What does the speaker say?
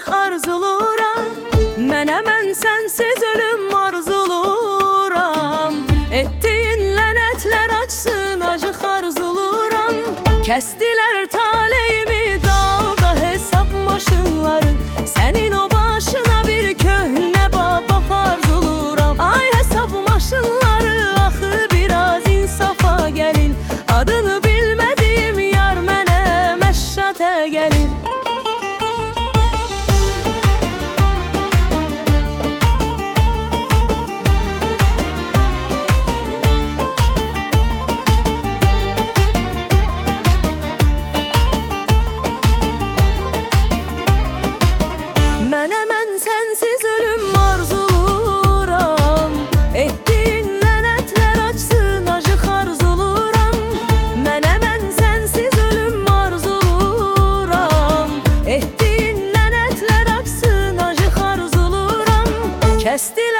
tarix arzuluram Mənə mən sənsiz ölüm arzuluram. Etdiyin lənətlər açsın acıq arzuluram. Kəstilər tarix Estilo.